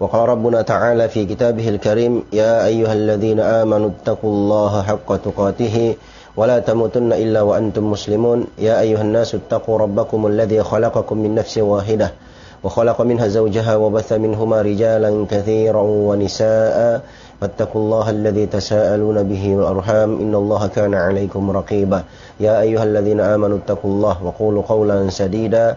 وقال ربنا تعالى في كتابه الكريم يا أيها الذين آمنوا اتقوا الله حق تقاته ولا تموتن إلا وأنتم مسلمون. يا أيها الناس اتقوا ربكم الذي خلقكم من نفس واحدة وخلق منها زوجها وبث منهما رجالا كثيرا ونساء. فاتقوا الله الذي تساءلون به والأرحام. إن الله كان عليكم رقيبا. يا أيها الذين آمنوا اتقوا الله وقولوا قولا سديدا.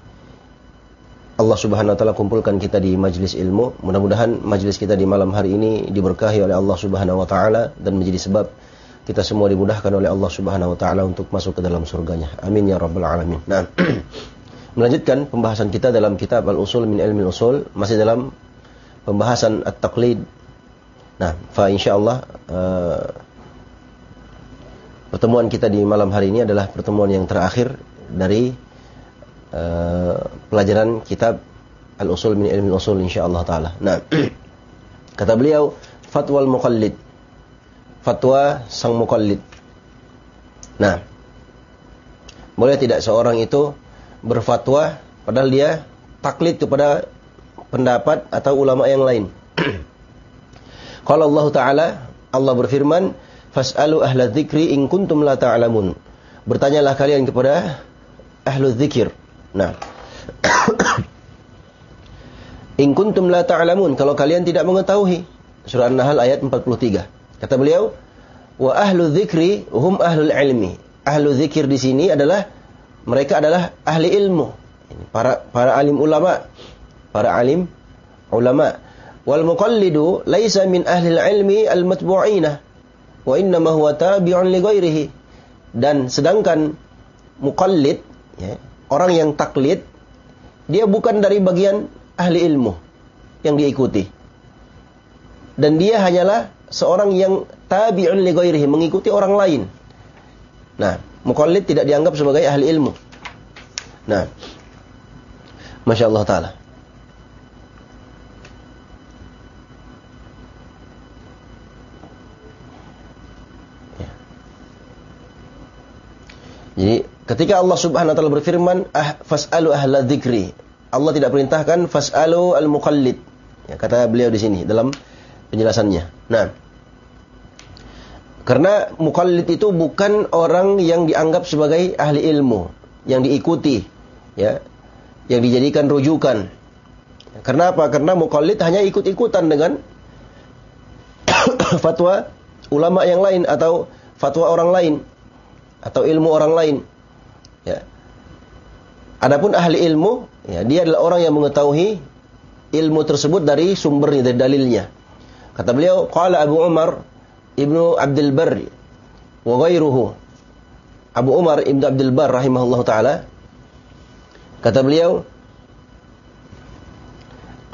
Allah Subhanahu wa taala kumpulkan kita di majlis ilmu. Mudah-mudahan majlis kita di malam hari ini diberkahi oleh Allah Subhanahu wa taala dan menjadi sebab kita semua dimudahkan oleh Allah Subhanahu wa taala untuk masuk ke dalam surganya. Amin ya rabbal alamin. Nah, melanjutkan pembahasan kita dalam kitab Al-Usul min Ilmi Usul masih dalam pembahasan At-Taqlid. Nah, fa insyaallah uh, pertemuan kita di malam hari ini adalah pertemuan yang terakhir dari uh, pelajaran kitab Al-Usul min Ilmi Usul insyaallah taala. Nah, kata beliau fatwa al-muqallid. Fatwa sang muqallid. Nah, boleh tidak seorang itu berfatwa padahal dia taklid kepada pendapat atau ulama yang lain. Kalau Allah Ta'ala, Allah berfirman, Fas'alu ahla dzikri in kuntum la ta'lamun. Bertanyalah kalian kepada ahlu dzikir. Nah. In kuntum la ta'lamun kalau kalian tidak mengetahui. Surah An-Nahl ayat 43. Kata beliau, wa ahlu dzikri hum ahlul ilmi. Ahlu dzikir di sini adalah mereka adalah ahli ilmu. Para para alim ulama. Para alim ulama. Wal muqallidu laisa min ahli ilmi al-matbu'ina. Wa innama huwa tabi'un li ghairihi. Dan sedangkan muqallid ya, orang yang taklid dia bukan dari bagian ahli ilmu yang diikuti. Dan dia hanyalah seorang yang tabi'un li ghairihi, mengikuti orang lain. Nah, muqallid tidak dianggap sebagai ahli ilmu. Nah, Masya Allah Ta'ala. Ya. Jadi Ketika Allah Subhanahu wa taala berfirman, ah, "Fas'alu ahla dzikri." Allah tidak perintahkan fas'alu al-muqallid. Ya, kata beliau di sini dalam penjelasannya. Nah, karena muqallid itu bukan orang yang dianggap sebagai ahli ilmu, yang diikuti, ya, yang dijadikan rujukan. Karena apa? Karena muqallid hanya ikut-ikutan dengan fatwa ulama yang lain atau fatwa orang lain atau ilmu orang lain. Ya. Adapun ahli ilmu, ya, dia adalah orang yang mengetahui ilmu tersebut dari sumbernya, dari dalilnya. Kata beliau, qala Abu Umar Ibnu Abdul Barr wa ghairuhu. Abu Umar Ibnu Abdul Barr rahimahullah taala kata beliau,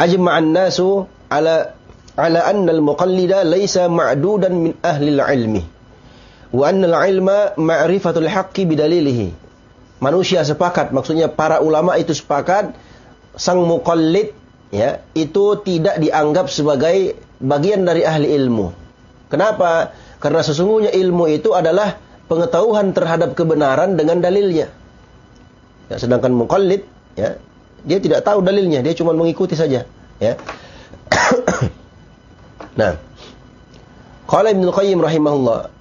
ajma'an nasu ala ala anna al-muqallida laysa ma'dudan min ahli al-ilmi wa anna al-ilma ma'rifatul haqqi bidalilihi manusia sepakat, maksudnya para ulama itu sepakat sang muqallid ya, itu tidak dianggap sebagai bagian dari ahli ilmu. Kenapa? Karena sesungguhnya ilmu itu adalah pengetahuan terhadap kebenaran dengan dalilnya. Ya, sedangkan muqallid ya, dia tidak tahu dalilnya, dia cuma mengikuti saja, ya. nah, qala Ibnu Qayyim rahimahullah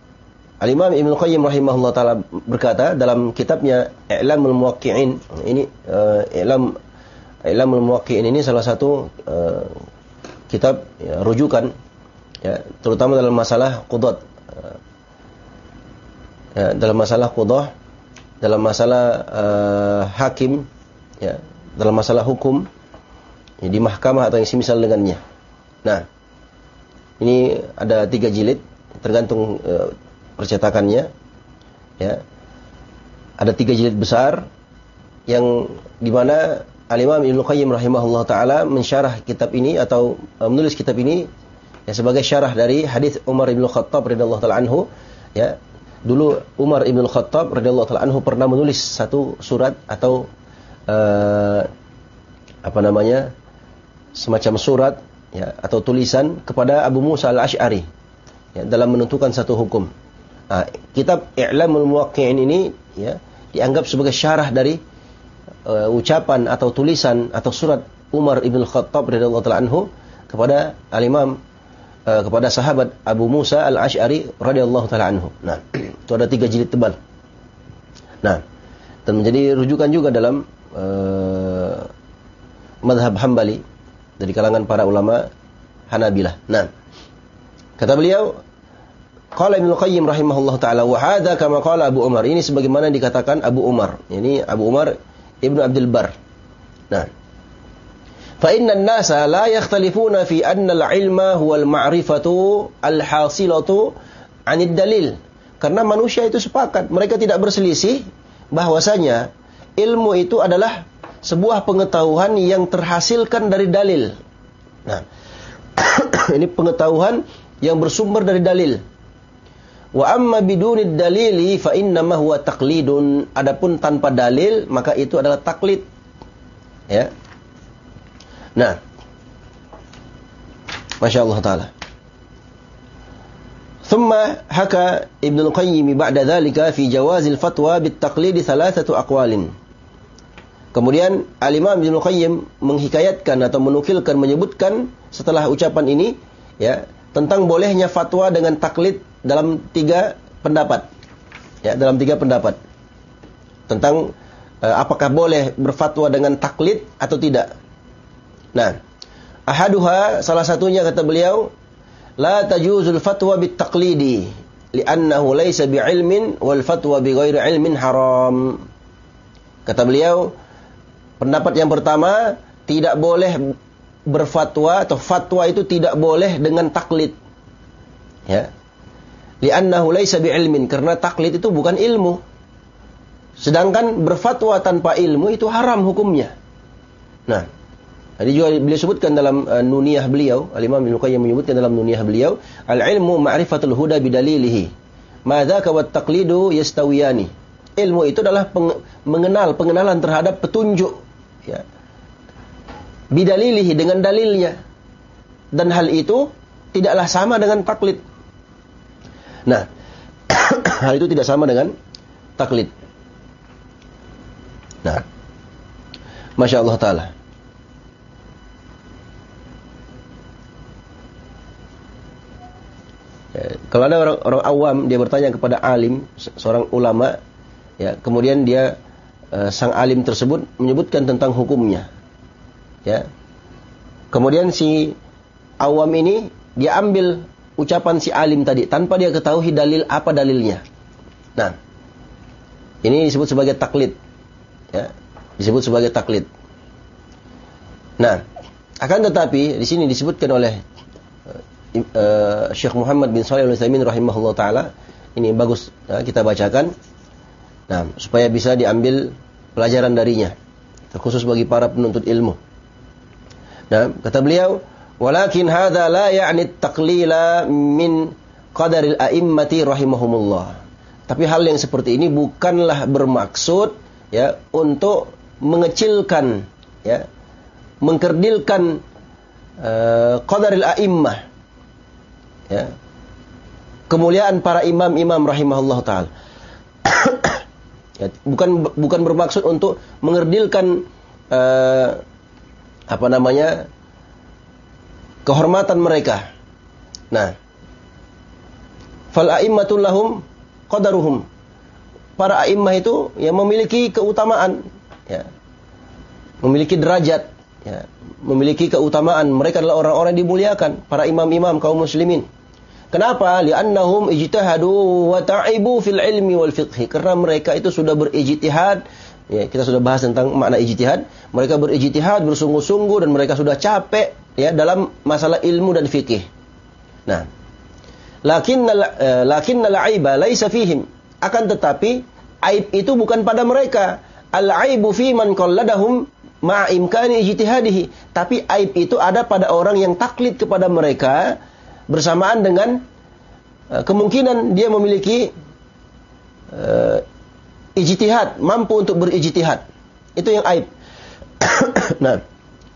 Al-Imam Ibn Qayyim rahimahullah taala berkata dalam kitabnya I'lamul Muwaqqi'in ini uh, I'lam I'lamul Muwaqqi'in ini salah satu uh, kitab ya, rujukan ya terutama dalam masalah qudad uh, ya, dalam masalah qadha, dalam masalah uh, hakim, ya, dalam masalah hukum ya, di mahkamah atau yang semisal dengannya. Nah, ini ada tiga jilid, tergantung uh, percetakannya. Ya, ada tiga jilid besar yang di mana Al-Imam Ibnu Qayyim rahimahullah taala mensyarah kitab ini atau uh, menulis kitab ini ya sebagai syarah dari hadis Umar bin Khattab radhiyallahu taala anhu ya dulu Umar bin Khattab radhiyallahu taala anhu pernah menulis satu surat atau uh, apa namanya semacam surat ya atau tulisan kepada Abu Musa al-Asy'ari ya, dalam menentukan satu hukum. Nah, kitab I'lamul Muwaqqi'in ini ya dianggap sebagai syarah dari uh, ucapan atau tulisan atau surat Umar ibn Khattab radhiyallahu taala anhu kepada al-Imam uh, kepada sahabat Abu Musa al-Ash'ari radhiyallahu taala anhu. Nah, itu ada tiga jilid tebal. Nah, dan menjadi rujukan juga dalam uh, madhab Hambali dari kalangan para ulama Hanabilah. Nah, kata beliau, Qala Ibnu Qayyim rahimahullah taala wa hadza kama qala Abu Umar. Ini sebagaimana dikatakan Abu Umar. Ini Abu Umar Ibnu Abdul Bar. Nah, fa inna an-nasa la yakhtalifuna fi anna al-ilma huwa al-ma'rifatu al-hasilatu 'anid dalil. Karena manusia itu sepakat, mereka tidak berselisih bahwasanya ilmu itu adalah sebuah pengetahuan yang terhasilkan dari dalil. Nah, ini pengetahuan yang bersumber dari dalil. Wa amma biduni dalili fa innama huwa taqlidun. Adapun tanpa dalil maka itu adalah taklid. Ya. Nah. Masya Allah Ta'ala. ثم حكى ابن القيم بعد ذلك في جواز الفتوى بالتقليد ثلاثة أقوال Kemudian Al-Imam Ibnu Qayyim menghikayatkan atau menukilkan menyebutkan setelah ucapan ini ya tentang bolehnya fatwa dengan taklid dalam tiga pendapat. Ya, dalam tiga pendapat. Tentang uh, apakah boleh berfatwa dengan taklid atau tidak. Nah, ahaduha salah satunya kata beliau, la tajuzul fatwa bit taqlidi li'annahu laysa bi'ilmin wal fatwa bighairi ilmin haram. Kata beliau, pendapat yang pertama tidak boleh berfatwa atau fatwa itu tidak boleh dengan taklid. Ya li'annahu laisa bi'ilmin karena taklid itu bukan ilmu. Sedangkan berfatwa tanpa ilmu itu haram hukumnya. Nah, tadi juga beliau sebutkan dalam uh, nuniyah beliau, Al-Imam Ibnu Qayyim menyebutkan dalam nuniyah beliau, al-ilmu ma'rifatul huda bidalilihi. Madzaka wat taqlidu yastawiyani. Ilmu itu adalah peng mengenal pengenalan terhadap petunjuk ya. Bidalilihi dengan dalilnya. Dan hal itu tidaklah sama dengan taklid. Nah, hal itu tidak sama dengan taklid. Nah, Masya Allah Ta'ala. Ya, kalau ada orang, orang awam, dia bertanya kepada alim, seorang ulama, ya, kemudian dia uh, sang alim tersebut menyebutkan tentang hukumnya. Ya. Kemudian si awam ini dia ambil ucapan si alim tadi tanpa dia ketahui dalil apa dalilnya. Nah, ini disebut sebagai taklid. Ya, disebut sebagai taklid. Nah, akan tetapi di sini disebutkan oleh uh, Syekh Muhammad bin Shalih Al-Utsaimin rahimahullah taala ini bagus ya, kita bacakan. Nah, supaya bisa diambil pelajaran darinya. Khusus bagi para penuntut ilmu. Nah, kata beliau, Walakin hadza la ya'ni taqlila min qadaril a'immati rahimahumullah. Tapi hal yang seperti ini bukanlah bermaksud ya untuk mengecilkan ya mengkerdilkan uh, qadaril a'immah ya kemuliaan para imam-imam rahimahullah taala. ya, bukan bukan bermaksud untuk mengerdilkan uh, apa namanya kehormatan mereka. Nah, fal a'immatul lahum qadaruhum. Para a'immah itu yang memiliki keutamaan, ya. Memiliki derajat, ya. Memiliki keutamaan. Mereka adalah orang-orang yang dimuliakan, para imam-imam kaum muslimin. Kenapa? Li'annahum ijtihadu wa ta'ibu fil ilmi wal fiqhi. Karena mereka itu sudah berijtihad. Ya, kita sudah bahas tentang makna ijtihad. Mereka berijtihad, bersungguh-sungguh dan mereka sudah capek ya dalam masalah ilmu dan fikih. Nah, lakinnal uh, aiba laisa fihim. Akan tetapi aib itu bukan pada mereka. Al aibu fi man qalladahum ma ijtihadihi. Tapi aib itu ada pada orang yang taklid kepada mereka bersamaan dengan uh, kemungkinan dia memiliki uh, ijtihad, mampu untuk berijtihad. Itu yang aib. nah,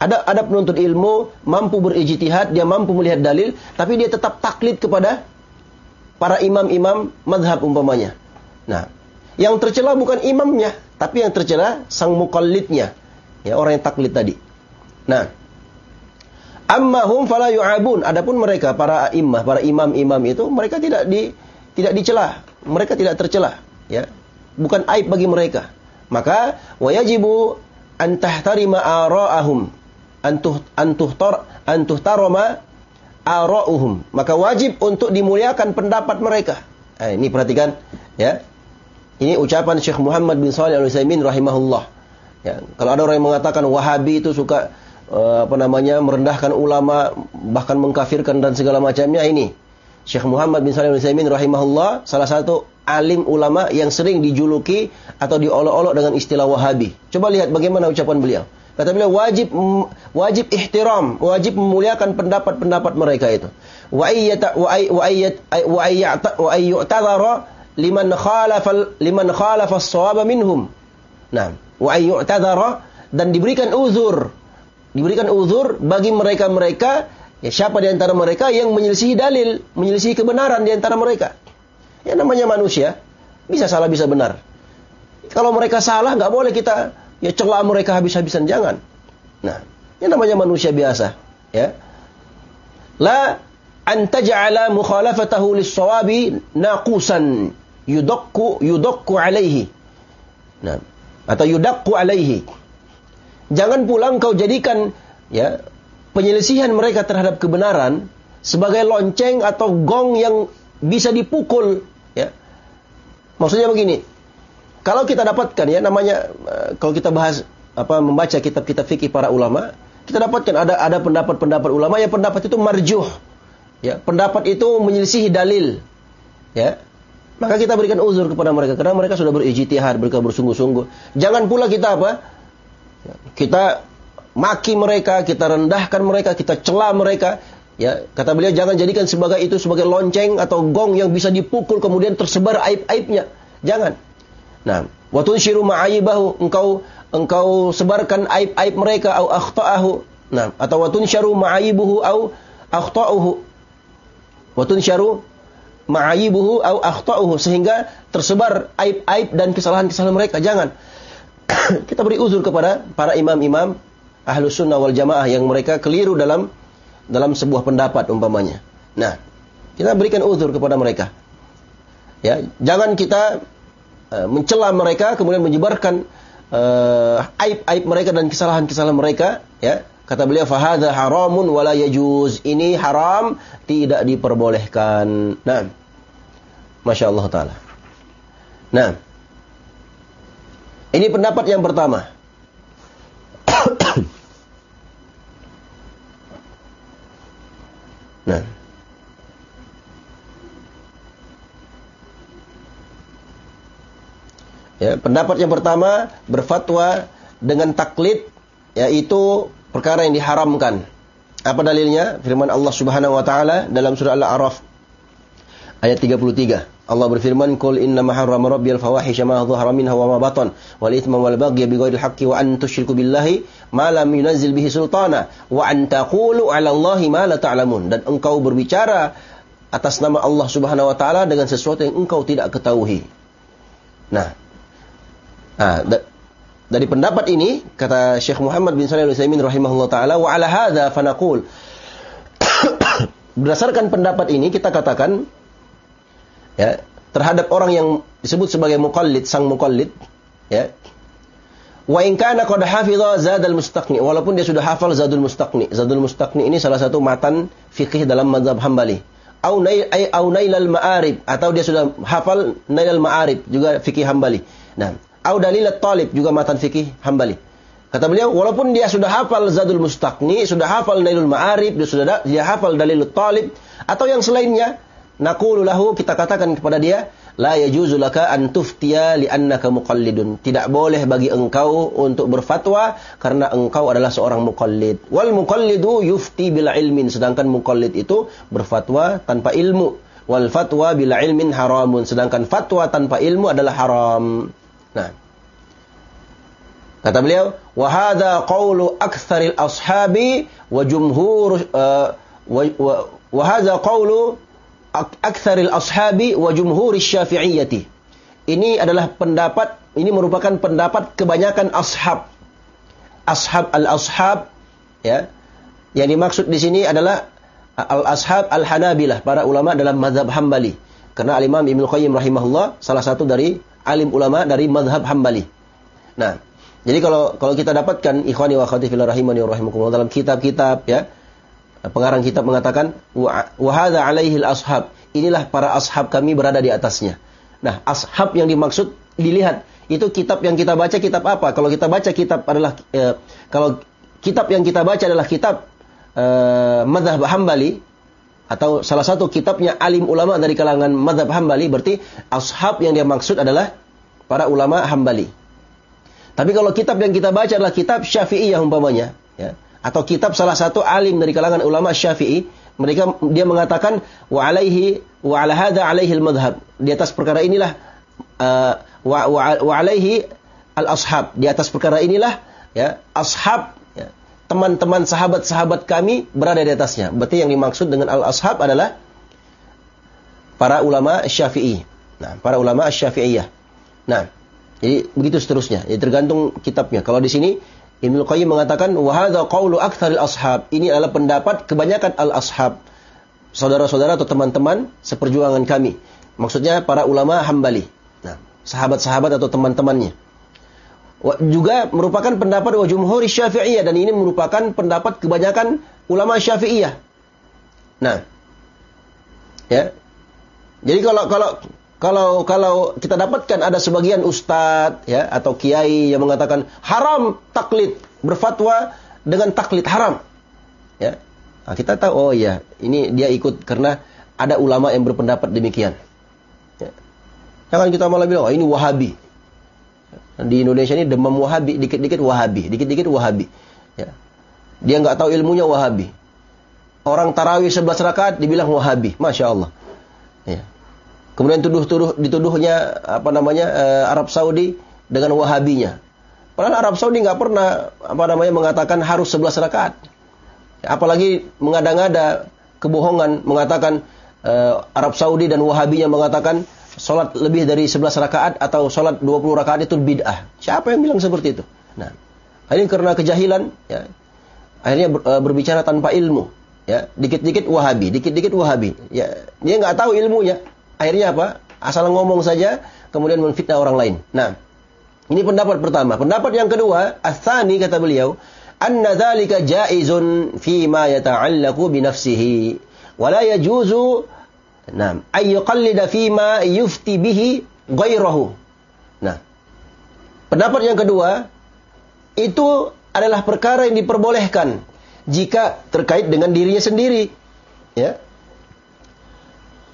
ada ada penuntut ilmu mampu berijtihad, dia mampu melihat dalil, tapi dia tetap taklid kepada para imam-imam madhab umpamanya. Nah, yang tercela bukan imamnya, tapi yang tercela sang mukallidnya. Ya, orang yang taklid tadi. Nah, Amma hum fala yu'abun. Adapun mereka para imam, para imam-imam itu mereka tidak di tidak dicela, mereka tidak tercela, ya. Bukan aib bagi mereka. Maka wajibu an tahtarima ara'ahum antuh antuhtar antuhtarama ara'uhum. Maka wajib untuk dimuliakan pendapat mereka. Eh, ini perhatikan, ya. Ini ucapan Syekh Muhammad bin Shalih Al-Utsaimin rahimahullah. Ya, kalau ada orang yang mengatakan Wahabi itu suka uh, apa namanya merendahkan ulama bahkan mengkafirkan dan segala macamnya ini Syekh Muhammad bin Salim Al-Utsaimin rahimahullah salah satu alim ulama yang sering dijuluki atau diolok-olok dengan istilah Wahabi. Coba lihat bagaimana ucapan beliau. Kata beliau wajib wajib ihtiram, wajib memuliakan pendapat-pendapat mereka itu. Wa ayyata wa ay wa ayyat wa ayyata wa ayyutadhara liman khalafa liman khalafa as-shawaba minhum. Nah, wa ayyutadhara dan diberikan uzur diberikan uzur bagi mereka-mereka ya siapa di antara mereka yang menyelisihi dalil, menyelisihi kebenaran di antara mereka. Ya namanya manusia, bisa salah bisa benar. Kalau mereka salah nggak boleh kita ya celah mereka habis-habisan jangan. Nah, ini namanya manusia biasa, ya. La an taj'ala mukhalafatahu lis-shawabi naqusan yudakku yudakku alaihi. Nah, atau yudakku alaihi Jangan pula engkau jadikan ya penyelisihan mereka terhadap kebenaran sebagai lonceng atau gong yang bisa dipukul ya. Maksudnya begini. Kalau kita dapatkan ya namanya eh, kalau kita bahas apa membaca kitab-kitab fikih para ulama, kita dapatkan ada ada pendapat-pendapat ulama yang pendapat itu marjuh. Ya, pendapat itu menyelisihi dalil. Ya. Maka kita berikan uzur kepada mereka karena mereka sudah berijtihad, mereka bersungguh-sungguh. Jangan pula kita apa? Kita maki mereka, kita rendahkan mereka, kita cela mereka. Ya, kata beliau jangan jadikan sebagai itu sebagai lonceng atau gong yang bisa dipukul kemudian tersebar aib-aibnya. Jangan. Nah, wa tunshiru ma'ayibahu, engkau engkau sebarkan aib-aib mereka au akhtaahu. Nah, atau wa tunsharu ma'ayibuhu au akhtauhu. Wa tunsharu ma'ayibuhu au akhtauhu sehingga tersebar aib-aib dan kesalahan-kesalahan mereka. Jangan. kita beri uzur kepada para imam-imam ahlus sunnah wal jamaah yang mereka keliru dalam dalam sebuah pendapat umpamanya. Nah, kita berikan uzur kepada mereka. Ya, jangan kita mencela mereka kemudian menyebarkan aib-aib mereka dan kesalahan-kesalahan mereka, ya. Kata beliau fahadha haramun wala yajuz. Ini haram, tidak diperbolehkan. Nah. Masya Allah taala. Nah, ini pendapat yang pertama. nah. Ya, pendapat yang pertama berfatwa dengan taklid yaitu perkara yang diharamkan. Apa dalilnya? Firman Allah Subhanahu wa taala dalam surah Al-A'raf ayat 33. Allah berfirman, "Qul inna ma harrama rabbiyal fawahisha ma dhahara minha wa ma batan wal itsma wal baghya bighairil haqqi wa an tusyriku billahi ma lam yunzil bihi sultana wa an taqulu 'ala Allahi ma la ta'lamun." Dan engkau berbicara atas nama Allah Subhanahu wa taala dengan sesuatu yang engkau tidak ketahui. Nah, nah dari pendapat ini kata Syekh Muhammad bin Shalih Al-Utsaimin rahimahullah taala wa ala hadza fanaqul. Berdasarkan pendapat ini kita katakan ya terhadap orang yang disebut sebagai muqallid sang muqallid ya wa in kana qad zadal mustaqni walaupun dia sudah hafal zadul mustaqni. Zadul mustaqni ini salah satu matan fikih dalam mazhab Hambali. Au nail ma'arib atau dia sudah hafal nailal ma'arib juga fikih Hambali. Nah, au dalilat talib juga matan fikih Hambali. Kata beliau, walaupun dia sudah hafal Zadul Mustaqni, sudah hafal Nailul Ma'arib, dia sudah dia hafal Dalilul Talib atau yang selainnya, naqulu lahu kita katakan kepada dia, la yajuzu laka an tuftiya li'annaka muqallidun. Tidak boleh bagi engkau untuk berfatwa karena engkau adalah seorang muqallid. Wal muqallidu yufti bila ilmin, sedangkan muqallid itu berfatwa tanpa ilmu. Wal fatwa bila ilmin haramun, sedangkan fatwa tanpa ilmu adalah haram. Nah, Kata beliau, wa hadza qawlu aktsaril ashabi wa jumhur uh, wa, wa, wa hadza qawlu aktsaril ashabi wa jumhur syafi'iyyati. Ini adalah pendapat, ini merupakan pendapat kebanyakan ashab. Ashab al-ashab ya. Yang dimaksud di sini adalah al-ashab al-hanabilah, para ulama dalam mazhab Hambali. Karena al-Imam Ibnu Qayyim rahimahullah salah satu dari alim ulama dari mazhab Hambali. Nah, jadi kalau kalau kita dapatkan ikhwani wa akhwati fillah rahimani rahimakumullah dalam kitab-kitab ya pengarang kitab mengatakan wa hadza alaihi ashab inilah para ashab kami berada di atasnya. Nah, ashab yang dimaksud dilihat itu kitab yang kita baca kitab apa? Kalau kita baca kitab adalah eh, kalau kitab yang kita baca adalah kitab eh, Madhab Hambali atau salah satu kitabnya alim ulama dari kalangan Madhab Hambali berarti ashab yang dia maksud adalah para ulama Hambali. Tapi kalau kitab yang kita baca adalah kitab Syafi'iyah umpamanya, ya, atau kitab salah satu alim dari kalangan ulama Syafi'i, mereka dia mengatakan wa alaihi wa ala hadza alaihi al-madhhab. Di atas perkara inilah uh, wa, wa, wa alaihi al-ashab. Di atas perkara inilah ya ashab teman-teman sahabat-sahabat kami berada di atasnya. Berarti yang dimaksud dengan al-ashab adalah para ulama Syafi'i. Nah, para ulama Syafi'iyah. Nah, jadi begitu seterusnya. Jadi tergantung kitabnya. Kalau di sini Ibnu Qayyim mengatakan qaulu aktsaril ashab. Ini adalah pendapat kebanyakan al-ashab. Saudara-saudara atau teman-teman seperjuangan kami. Maksudnya para ulama Hambali. Nah, sahabat-sahabat atau teman-temannya. Juga merupakan pendapat wa jumhur Syafi'iyah dan ini merupakan pendapat kebanyakan ulama Syafi'iyah. Nah, ya. Jadi kalau kalau kalau kalau kita dapatkan ada sebagian ustadz ya atau kiai yang mengatakan haram taklid berfatwa dengan taklid haram ya nah, kita tahu oh ya ini dia ikut karena ada ulama yang berpendapat demikian ya. jangan kita malah bilang oh ini wahabi di Indonesia ini demam wahabi dikit-dikit wahabi dikit-dikit wahabi ya. dia nggak tahu ilmunya wahabi orang tarawih 11 rakaat dibilang wahabi masya Allah ya Kemudian tuduh-tuduh dituduhnya apa namanya uh, Arab Saudi dengan Wahabinya. Padahal Arab Saudi nggak pernah apa namanya mengatakan harus 11 rakaat. Apalagi mengada-ngada kebohongan mengatakan uh, Arab Saudi dan Wahabinya mengatakan sholat lebih dari 11 rakaat atau sholat 20 rakaat itu bid'ah. Siapa yang bilang seperti itu? Nah, ini karena kejahilan, ya, akhirnya uh, berbicara tanpa ilmu. Ya, dikit-dikit Wahabi, dikit-dikit Wahabi. Ya, dia nggak tahu ilmunya. Akhirnya apa? Asal ngomong saja, kemudian menfitnah orang lain. Nah, ini pendapat pertama. Pendapat yang kedua, asani kata beliau, anna dzalika jaizun fi ma yata'allaqu bi nafsihi yajuzu Nah, ay yuqallida fi ma yufti bihi ghairahu. Nah, pendapat yang kedua itu adalah perkara yang diperbolehkan jika terkait dengan dirinya sendiri. Ya.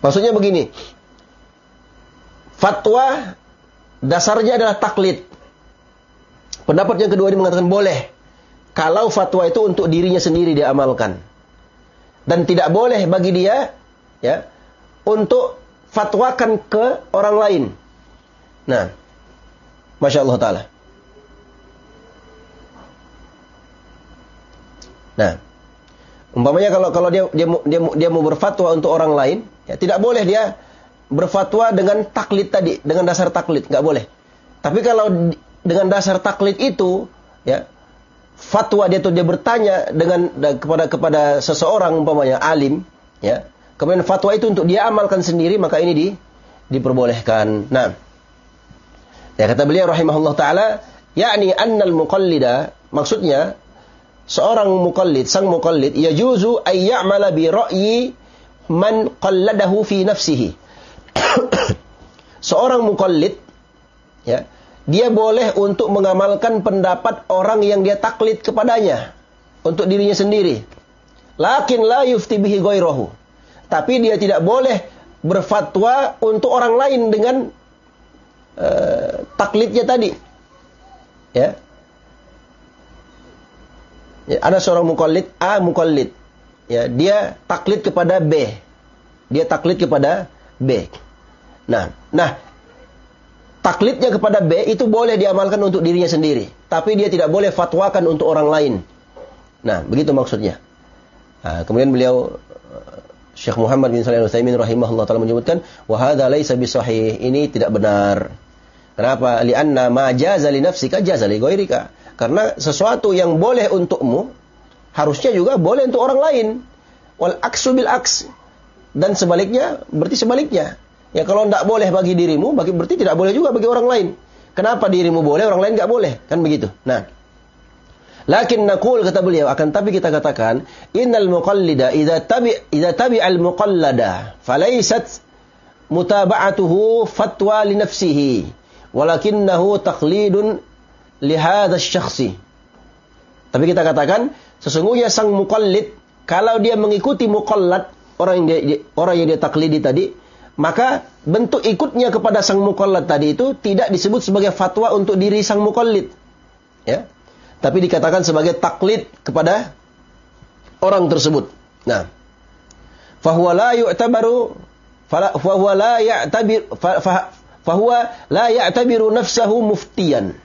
Maksudnya begini, Fatwa dasarnya adalah taklid. Pendapat yang kedua ini mengatakan boleh. Kalau fatwa itu untuk dirinya sendiri diamalkan. Dan tidak boleh bagi dia ya untuk fatwakan ke orang lain. Nah, Masya Allah Ta'ala. Nah, umpamanya kalau kalau dia dia dia, dia mau berfatwa untuk orang lain, ya tidak boleh dia berfatwa dengan taklid tadi, dengan dasar taklid, nggak boleh. Tapi kalau dengan dasar taklid itu, ya fatwa dia tuh dia bertanya dengan kepada kepada seseorang umpamanya alim, ya. Kemudian fatwa itu untuk dia amalkan sendiri, maka ini di, diperbolehkan. Nah, ya kata beliau rahimahullah taala, yakni annal muqallida, maksudnya seorang muqallid, sang muqallid yajuzu ay ya'mala bi ra'yi man qalladahu fi nafsihi. Seorang muqallid ya, dia boleh untuk mengamalkan pendapat orang yang dia taklid kepadanya untuk dirinya sendiri. Lakin la yufti bihi ghairahu. Tapi dia tidak boleh berfatwa untuk orang lain dengan uh, taklidnya tadi. Ya. ya ada seorang mukallid A mukallid. Ya, dia taklid kepada B. Dia taklid kepada B. Nah, nah taklidnya kepada B itu boleh diamalkan untuk dirinya sendiri, tapi dia tidak boleh fatwakan untuk orang lain. Nah, begitu maksudnya. Nah, kemudian beliau Syekh Muhammad bin Shalih Al-Utsaimin rahimahullah taala menyebutkan wa hadza laisa. Ini tidak benar. Kenapa? Jaza li nafsika jaza li ghairika. Karena sesuatu yang boleh untukmu harusnya juga boleh untuk orang lain. Wal aksu aks. Dan sebaliknya berarti sebaliknya. Ya kalau tidak boleh bagi dirimu, bagi berarti tidak boleh juga bagi orang lain. Kenapa dirimu boleh, orang lain nggak boleh? Kan begitu. Nah, Lakin nakul kata beliau akan tapi kita katakan innal muqallida idza tabi idza tabi al muqallada falaysat mutaba'atuhu fatwa li nafsihi walakinnahu taqlidun li hadha syakhsi. Tapi kita katakan sesungguhnya sang muqallid kalau dia mengikuti muqallad orang yang dia, orang yang dia taklidi tadi maka bentuk ikutnya kepada sang mukallad tadi itu tidak disebut sebagai fatwa untuk diri sang mukallid. Ya. Tapi dikatakan sebagai taklid kepada orang tersebut. Nah, fahuwa la yu'tabaru fahuwa la ya'tabir fahuwa la ya'tabiru nafsahu muftiyan.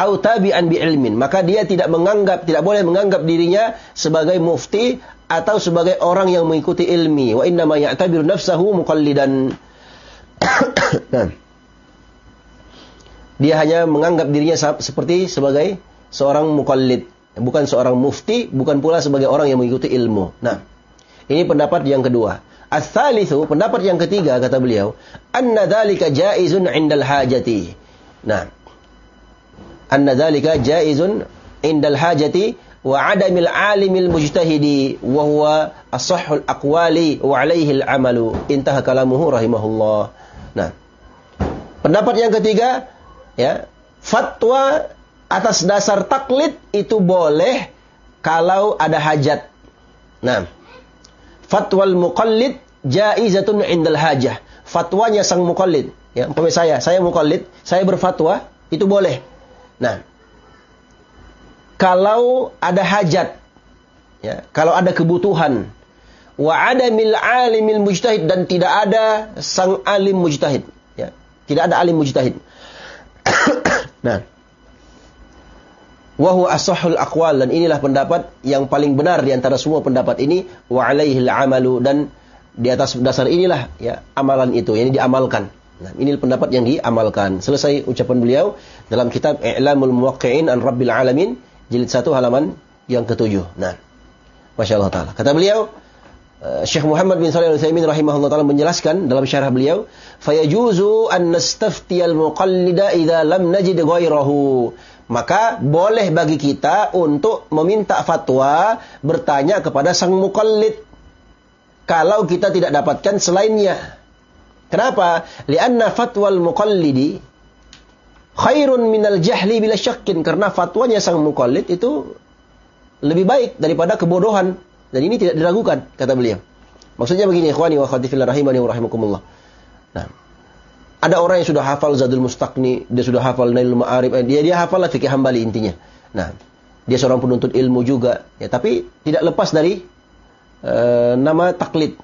Au tabi'an bi ilmin maka dia tidak menganggap tidak boleh menganggap dirinya sebagai mufti atau sebagai orang yang mengikuti ilmi. Wa inna ma ya'tabiru nafsahu muqallidan. Nah. dia hanya menganggap dirinya seperti sebagai seorang muqallid bukan seorang mufti bukan pula sebagai orang yang mengikuti ilmu. Nah ini pendapat yang kedua. As-salithu pendapat yang ketiga kata beliau anna dzalika jaizun 'indal hajati. Nah anna dzalika jaizun 'indal hajati wa adamil alimil mujtahidi wa huwa asahhul aqwali wa alaihi al-amalu. Intaha kalamuhu rahimahullah. Nah pendapat yang ketiga ya fatwa atas dasar taklid itu boleh kalau ada hajat. Nah fatwal muqallid jaizatun indal hajah. Fatwanya sang muqallid. Ya umpamanya saya saya muqallid saya berfatwa itu boleh. Nah kalau ada hajat, ya, kalau ada kebutuhan, wa mil alimil mujtahid dan tidak ada sang alim mujtahid, ya, tidak ada alim mujtahid. nah, Wahu asahul aqwal dan inilah pendapat yang paling benar di antara semua pendapat ini wa alaihil amalu dan di atas dasar inilah ya amalan itu ini diamalkan. Nah, ini pendapat yang diamalkan. Selesai ucapan beliau dalam kitab I'lamul Muwaqqi'in an Rabbil Alamin jilid 1 halaman yang ketujuh. Nah, Masya Allah Ta'ala. Kata beliau, uh, Syekh Muhammad bin Salih al-Uthaymin rahimahullah ta'ala menjelaskan dalam syarah beliau, "Fayajuzu an nastaftiyal muqallida idza lam najid ghairahu." Maka boleh bagi kita untuk meminta fatwa bertanya kepada sang muqallid kalau kita tidak dapatkan selainnya. Kenapa? Lianna fatwal muqallidi khairun minal jahli bila syakin karena fatwanya sang mukallid itu lebih baik daripada kebodohan dan ini tidak diragukan kata beliau. Maksudnya begini ikhwani wa akhwati fillah rahimani wa rahimakumullah. Nah, ada orang yang sudah hafal Zadul Mustaqni, dia sudah hafal Nailul Ma'arif, eh, dia dia hafal fikih Hambali intinya. Nah, dia seorang penuntut ilmu juga, ya tapi tidak lepas dari uh, nama taklid.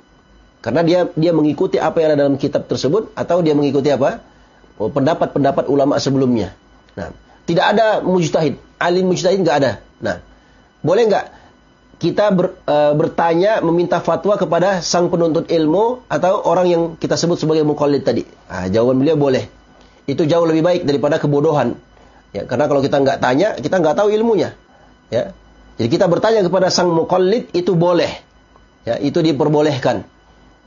Karena dia dia mengikuti apa yang ada dalam kitab tersebut atau dia mengikuti apa? Oh, pendapat-pendapat ulama sebelumnya. Nah, tidak ada mujtahid, alim mujtahid nggak ada. Nah, boleh nggak kita ber, e, bertanya meminta fatwa kepada sang penuntut ilmu atau orang yang kita sebut sebagai mukallid tadi? Nah, jawaban beliau boleh. Itu jauh lebih baik daripada kebodohan. Ya, karena kalau kita nggak tanya, kita nggak tahu ilmunya. Ya. Jadi kita bertanya kepada sang mukallid itu boleh. Ya, itu diperbolehkan.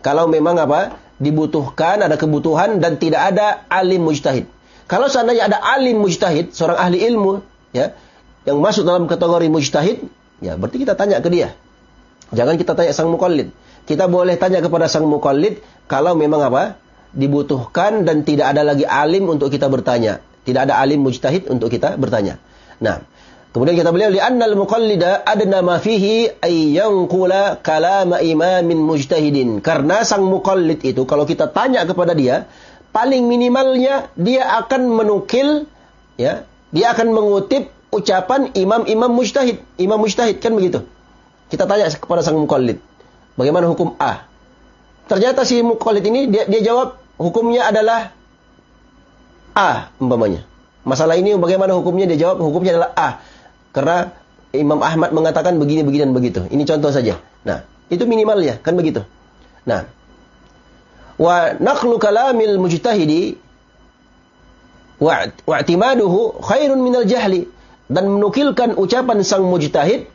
Kalau memang apa? dibutuhkan, ada kebutuhan dan tidak ada alim mujtahid. Kalau seandainya ada alim mujtahid, seorang ahli ilmu, ya, yang masuk dalam kategori mujtahid, ya berarti kita tanya ke dia. Jangan kita tanya sang mukallid. kita boleh tanya kepada sang mukallid kalau memang apa? dibutuhkan dan tidak ada lagi alim untuk kita bertanya. Tidak ada alim mujtahid untuk kita bertanya. Nah, kemudian kita beliau li'anna al-muqallida adna ma fihi ay yanqula kalama imamin mujtahidin. Karena sang muqallid itu kalau kita tanya kepada dia, paling minimalnya dia akan menukil ya, dia akan mengutip ucapan imam-imam mujtahid, imam mujtahid kan begitu. Kita tanya kepada sang muqallid, bagaimana hukum A? Ternyata si muqallid ini dia, dia jawab hukumnya adalah A umpamanya. Masalah ini bagaimana hukumnya? Dia jawab hukumnya adalah A. Karena Imam Ahmad mengatakan begini, begini, dan begitu. Ini contoh saja. Nah, itu minimalnya, kan begitu. Nah, wa naqlu kalamil mujtahidi wa i'timaduhu khairun minal jahli dan menukilkan ucapan sang mujtahid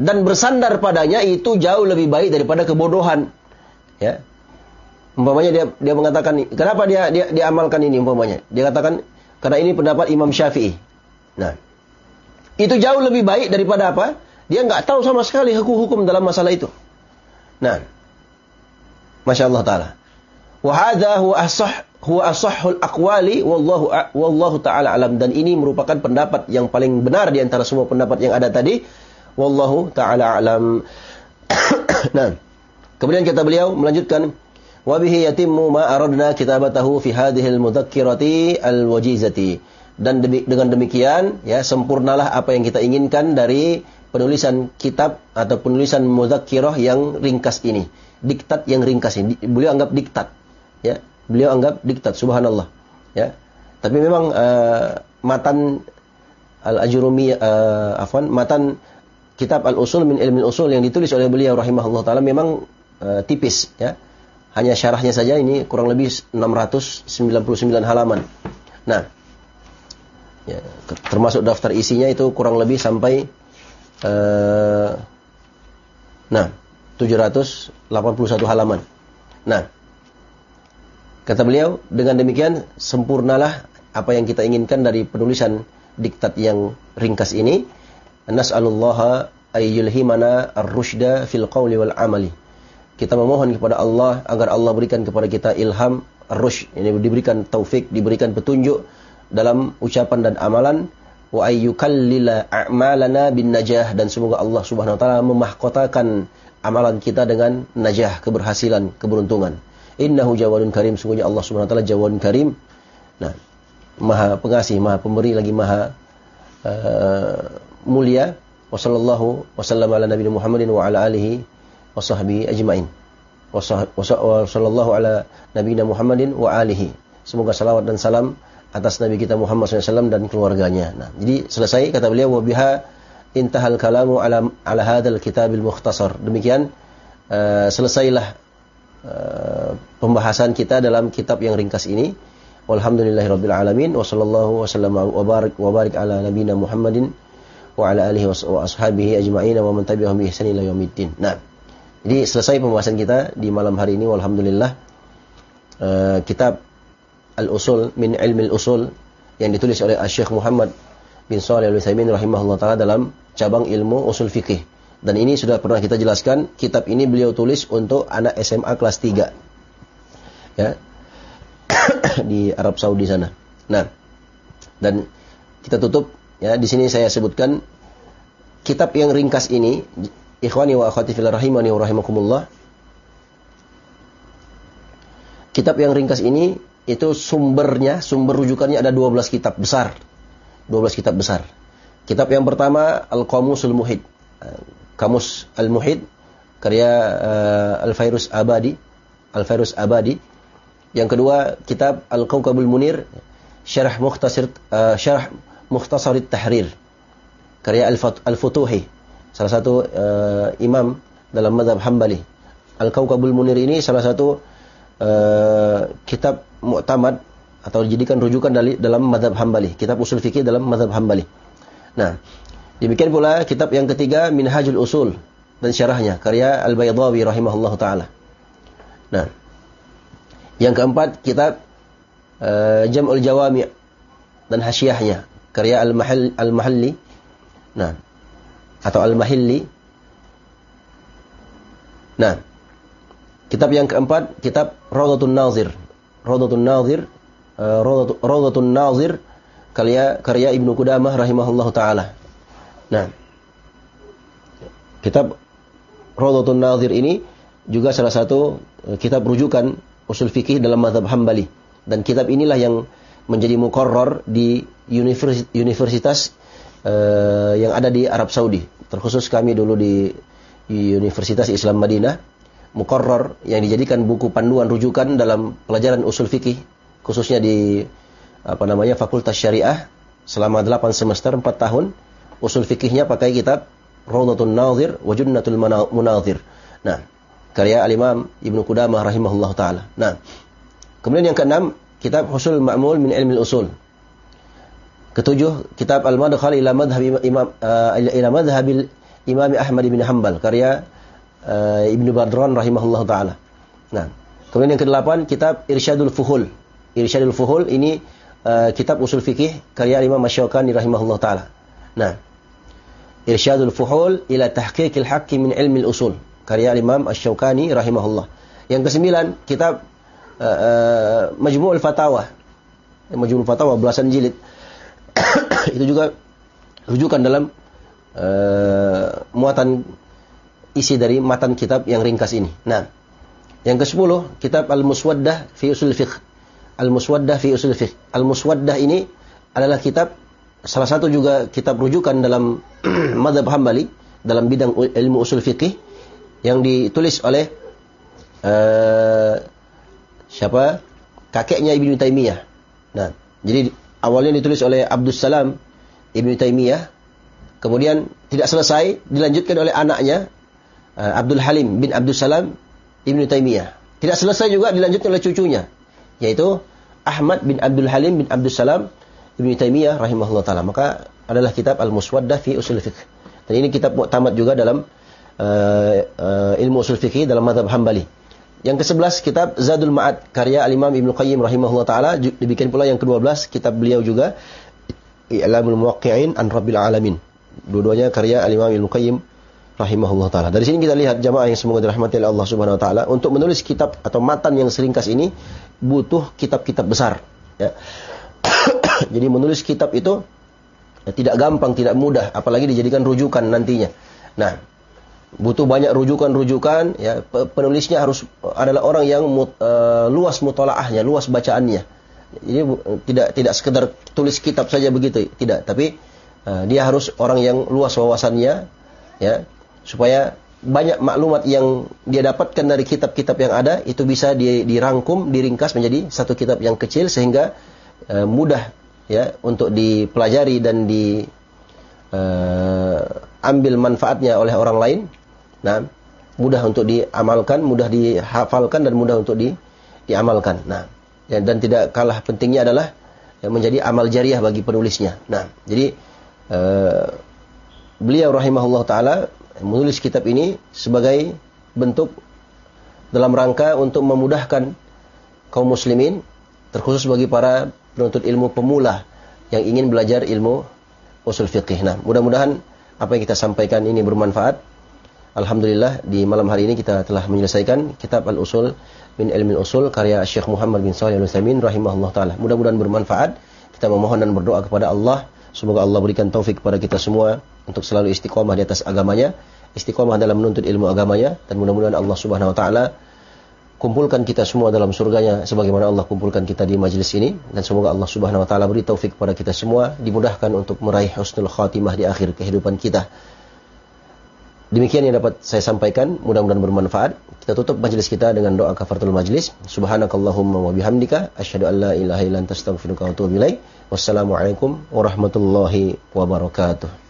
dan bersandar padanya itu jauh lebih baik daripada kebodohan. Ya. Umpamanya dia dia mengatakan kenapa dia dia dia amalkan ini umpamanya. Dia katakan karena ini pendapat Imam Syafi'i. Nah, itu jauh lebih baik daripada apa? Dia nggak tahu sama sekali hukum-hukum dalam masalah itu. Nah, masya Allah taala. Wahada huwa asah huwa asahhul aqwali wallahu wallahu taala alam. Dan ini merupakan pendapat yang paling benar di antara semua pendapat yang ada tadi. Wallahu taala alam. Nah kemudian kata beliau melanjutkan wa bihi yatimmu ma aradna kitabatahu fi hadhihi al-mudhakkirati al-wajizati. Dan demi, dengan demikian ya sempurnalah apa yang kita inginkan dari penulisan kitab atau penulisan mudzakkirah yang ringkas ini. Diktat yang ringkas ini. Beliau anggap diktat ya beliau anggap diktat subhanallah. Ya. Tapi memang uh, matan al-ajrumi uh, afwan matan kitab al-usul min ilmi usul yang ditulis oleh beliau rahimahullah taala memang uh, tipis ya. Hanya syarahnya saja ini kurang lebih 699 halaman. Nah ya, termasuk daftar isinya itu kurang lebih sampai uh, nah 781 halaman. Nah Kata beliau, dengan demikian sempurnalah apa yang kita inginkan dari penulisan diktat yang ringkas ini. Nas'alullaha ayyulhimana ar-rusyda fil qawli wal amali. Kita memohon kepada Allah agar Allah berikan kepada kita ilham ar-rusyd, ini diberikan taufik, diberikan petunjuk dalam ucapan dan amalan wa ayyukallila a'malana bin najah dan semoga Allah Subhanahu wa taala memahkotakan amalan kita dengan najah, keberhasilan, keberuntungan. Innahu jawadun karim. Sungguhnya Allah Subhanahu wa taala jawadun karim. Nah, Maha pengasih, Maha pemberi lagi Maha uh, mulia. Wassallallahu wasallam ala nabiyina Muhammadin wa ala alihi wa sahbihi ajmain. Wassallallahu ala nabiyina Muhammadin wa alihi. Semoga salawat dan salam atas Nabi kita Muhammad SAW dan keluarganya. Nah, jadi selesai kata beliau wabiha intahal kalamu ala ala hadzal kitabil mukhtasar. Demikian uh, selesailah uh, pembahasan kita dalam kitab yang ringkas ini. Walhamdulillahirabbil alamin wa sallallahu wasallam wa barik wa barik ala nabiyina Muhammadin wa ala alihi wa ashabihi ajma'in wa man tabi'ahum bi ihsan ila yaumiddin. Nah, jadi selesai pembahasan kita di malam hari ini walhamdulillah uh, kitab Al-Usul min Ilmi Al-Usul yang ditulis oleh Syekh Muhammad bin Shalih Al-Utsaimin rahimahullah taala dalam cabang ilmu usul fikih. Dan ini sudah pernah kita jelaskan, kitab ini beliau tulis untuk anak SMA kelas 3. Ya. di Arab Saudi sana. Nah, dan kita tutup ya di sini saya sebutkan kitab yang ringkas ini ikhwani wa akhwati fil rahimani wa rahimakumullah. Kitab yang ringkas ini itu sumbernya, sumber rujukannya ada 12 kitab besar. 12 kitab besar. Kitab yang pertama Al-Qamusul Muhid Kamus Al-Muhid karya uh, Al-Fairus Abadi Al-Fairus Abadi. Yang kedua kitab Al-Kawkabul Munir Syarah Mukhtasir uh, Syarah Mukhtasar Tahrir karya Al-Futuhi salah satu uh, imam dalam mazhab Hambali. Al-Kawkabul Munir ini salah satu uh, kitab mu'tamad atau dijadikan rujukan dalam mazhab Hambali kitab usul fikih dalam mazhab Hambali. Nah Demikian pula kitab yang ketiga Minhajul Usul dan syarahnya karya Al-Baydawi rahimahullahu taala. Nah, yang keempat kitab uh, Jam'ul Jawami' dan hasyiahnya karya Al-Mahall Al-Mahalli. Nah, atau Al-Mahilli. Nah, Kitab yang keempat, kitab Rawdatun Nazir. Rawdatun Nazir, uh, Rawdatun Nazir karya karya Ibnu Qudamah rahimahullah taala. Nah, kitab Rawdatun Nazir ini juga salah satu uh, kitab rujukan usul fikih dalam mazhab Hambali. Dan kitab inilah yang menjadi mukorror di universitas, universitas uh, yang ada di Arab Saudi. Terkhusus kami dulu di Universitas Islam Madinah mukorror yang dijadikan buku panduan rujukan dalam pelajaran usul fikih khususnya di apa namanya Fakultas Syariah selama 8 semester 4 tahun usul fikihnya pakai kitab Rawdatun Nazir wa Junnatul Munazir. Nah, karya Al-Imam Ibnu Qudamah rahimahullah taala. Nah, kemudian yang keenam kitab Husul Ma'mul min Ilmi Usul. Ketujuh kitab Al-Madkhal ila Madhhab Imam uh, ila Imam Ahmad bin Hanbal karya uh, Ibnu Badran rahimahullah taala. Nah, kemudian yang kedelapan kitab Irsyadul Fuhul. Irsyadul Fuhul ini uh, kitab usul fikih karya Imam Masyaukani rahimahullah taala. Nah, Irsyadul Fuhul ila Tahqiqil Haqqi min Ilmi Usul karya Imam Asy-Syaukani rahimahullah. Yang kesembilan kitab uh, uh, Majmu'ul Fatawa. Majmu'ul Fatawa belasan jilid. Itu juga rujukan dalam uh, muatan isi dari matan kitab yang ringkas ini. Nah, yang ke-10 kitab Al-Muswaddah fi Usul Fiqh. Al-Muswaddah fi Usul Fiqh. Al-Muswaddah ini adalah kitab salah satu juga kitab rujukan dalam madhab Hambali dalam bidang ilmu usul fikih yang ditulis oleh uh, siapa kakeknya Ibnu Taimiyah. Nah, jadi awalnya ditulis oleh Abdus Salam Ibnu Taimiyah Kemudian tidak selesai dilanjutkan oleh anaknya uh, Abdul Halim bin Abdul Salam Ibnu Taimiyah. Tidak selesai juga dilanjutkan oleh cucunya yaitu Ahmad bin Abdul Halim bin Abdul Salam Ibnu Taimiyah rahimahullah taala. Maka adalah kitab Al-Muswaddah fi Usul Fiqh. Dan ini kitab tamat juga dalam uh, uh, ilmu usul fikih dalam mazhab Hambali. Yang ke-11 kitab Zadul Ma'ad karya Al-Imam Ibnu Qayyim rahimahullah taala dibikin pula yang ke-12 kitab beliau juga I'lamul Muwaqqi'in an Rabbil Alamin. Dua-duanya karya Al-Imam Ibnu Qayyim rahimahullah taala. Dari sini kita lihat jamaah yang semoga dirahmati oleh Allah Subhanahu wa taala untuk menulis kitab atau matan yang seringkas ini butuh kitab-kitab besar ya. Jadi menulis kitab itu ya, tidak gampang, tidak mudah, apalagi dijadikan rujukan nantinya. Nah, butuh banyak rujukan-rujukan ya penulisnya harus adalah orang yang mut, uh, luas mutolaahnya, luas bacaannya. Jadi tidak tidak sekedar tulis kitab saja begitu, tidak, tapi Eh, dia harus orang yang luas wawasannya ya supaya banyak maklumat yang dia dapatkan dari kitab-kitab yang ada itu bisa dirangkum, diringkas menjadi satu kitab yang kecil sehingga mudah ya untuk dipelajari dan diambil uh, manfaatnya oleh orang lain. Nah, mudah untuk diamalkan, mudah dihafalkan dan mudah untuk di, diamalkan. Nah, ya, dan tidak kalah pentingnya adalah ya, menjadi amal jariah bagi penulisnya. Nah, jadi uh, beliau rahimahullah taala menulis kitab ini sebagai bentuk dalam rangka untuk memudahkan kaum muslimin terkhusus bagi para penuntut ilmu pemula yang ingin belajar ilmu usul fiqih. Nah, mudah-mudahan apa yang kita sampaikan ini bermanfaat. Alhamdulillah di malam hari ini kita telah menyelesaikan kitab Al-Usul min Ilmi Usul karya Syekh Muhammad bin Shalih Al-Utsaimin rahimahullah taala. Mudah-mudahan bermanfaat. Kita memohon dan berdoa kepada Allah Semoga Allah berikan taufik kepada kita semua untuk selalu istiqomah di atas agamanya, istiqomah dalam menuntut ilmu agamanya dan mudah-mudahan Allah Subhanahu wa taala kumpulkan kita semua dalam surganya sebagaimana Allah kumpulkan kita di majlis ini dan semoga Allah Subhanahu wa taala beri taufik kepada kita semua dimudahkan untuk meraih husnul khatimah di akhir kehidupan kita. Demikian yang dapat saya sampaikan, mudah-mudahan bermanfaat. Kita tutup majlis kita dengan doa kafaratul majlis. Subhanakallahumma wa bihamdika asyhadu an la ilaha illa anta astaghfiruka wa atubu. Wassalamualaikum warahmatullahi wabarakatuh.